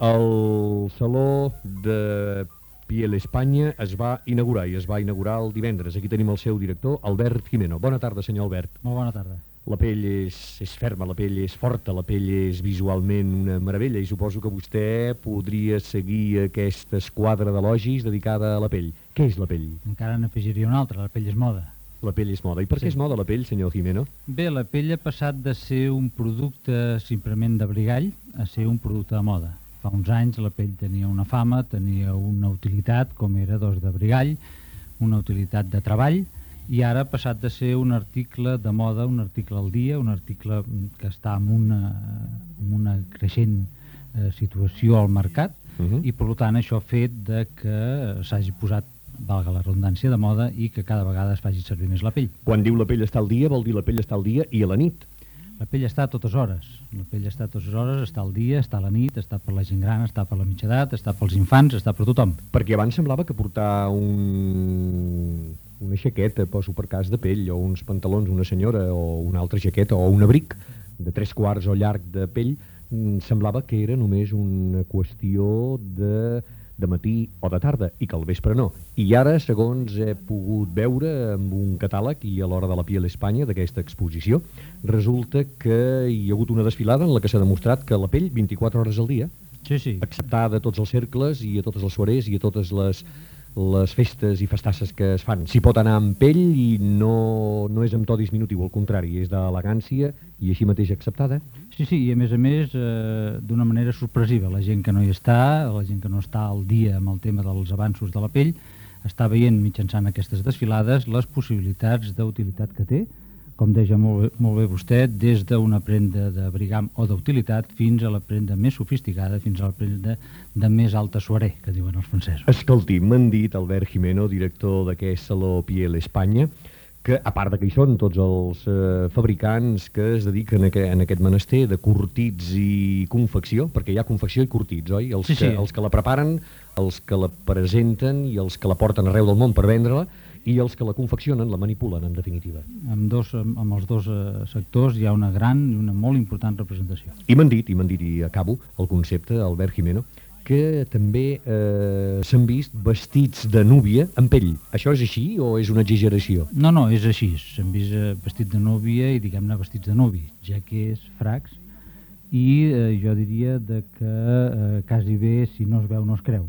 El Saló de Piel Espanya es va inaugurar i es va inaugurar el divendres. Aquí tenim el seu director, Albert Jimeno. Bona tarda, senyor Albert. Molt bona tarda. La pell és, és ferma, la pell és forta, la pell és visualment una meravella i suposo que vostè podria seguir aquesta esquadra d'elogis dedicada a la pell. Què és la pell? Encara n'afegiria una altra, la pell és moda. La pell és moda. I per Sí. què és moda la pell, senyor Jimeno? Bé, la pell ha passat de ser un producte simplement d'abrigall a ser un producte de moda. Fa uns anys la pell tenia una fama, tenia una utilitat, com era doncs, d'abrigall, una utilitat de treball, i ara ha passat de ser un article de moda, un article al dia, un article mm, que està en una, en una creixent eh, situació al mercat, Uh -huh. i per tant això ha fet de que s'hagi posat valga la redundància de moda i que cada vegada es faci servir més la pell. Quan diu la pell està al dia, vol dir la pell està al dia i a la nit. La pell està a totes hores. La pell està a totes hores, està al dia, està a la nit, està per la gent gran, està per la mitja edat, està pels infants, està per tothom. Perquè abans semblava que portar un... una jaqueta, poso per cas de pell, o uns pantalons, una senyora, o una altra jaqueta, o un abric de tres quarts o llarg de pell, mm, semblava que era només una qüestió de, de matí o de tarda, i que al vespre no. I ara, segons he pogut veure amb un catàleg i a l'hora de la Piel Espanya d'aquesta exposició, resulta que hi ha hagut una desfilada en la que s'ha demostrat que la pell 24 hores al dia Sí, sí. acceptada a tots els cercles i a totes les soirées i a totes les, les festes i festasses que es fan. S'hi pot anar amb pell i no, no és amb to disminutiu, al contrari, és d'elegància i així mateix acceptada. Sí, sí, i a més a més eh, d'una manera sorpresiva. La gent que no hi està, la gent que no està al dia amb el tema dels avanços de la pell, està veient mitjançant aquestes desfilades les possibilitats d'utilitat que té, com deia molt molt bé vostè, des d'una prenda de brigam o d'utilitat fins a la prenda més sofisticada, fins a la prenda de més alta soirée, que diuen els francesos. Escolti, m'han dit Albert Jimeno, director d'aquest Saló Piel Espanya, que a part de que hi són tots els eh, fabricants que es dediquen a, que, en aquest menester de curtits i confecció, perquè hi ha confecció i curtits, oi? Els, Sí, que, sí. els que la preparen, els que la presenten i els que la porten arreu del món per vendre-la i els que la confeccionen, la manipulen, en definitiva. Amb, dos, amb, amb els dos eh, sectors hi ha una gran i una molt important representació. I m'han dit, i m'han dit, i acabo el concepte, Albert Jimeno, que també eh, s'han vist vestits de núvia en pell. Això és així o és una exageració? No, no, és així. S'han vist eh, vestit de núvia i, diguem-ne, vestits de nuvi, jaquers, fracs, i eh, jo diria de que eh, quasi bé, si no es veu, no es creu.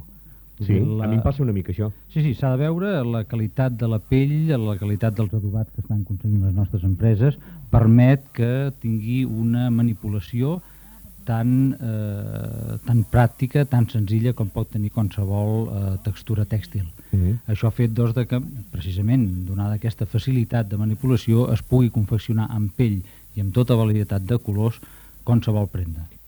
Sí, dir, a mi em passa una mica això. Sí, sí, s'ha de veure la qualitat de la pell, la qualitat dels adobats que estan aconseguint les nostres empreses, permet que tingui una manipulació tan, eh, tan pràctica, tan senzilla com pot tenir qualsevol eh, textura tèxtil. Mm -hmm. Això ha fet doncs, de que, precisament, donada aquesta facilitat de manipulació, es pugui confeccionar amb pell i amb tota varietat de colors qualsevol prenda.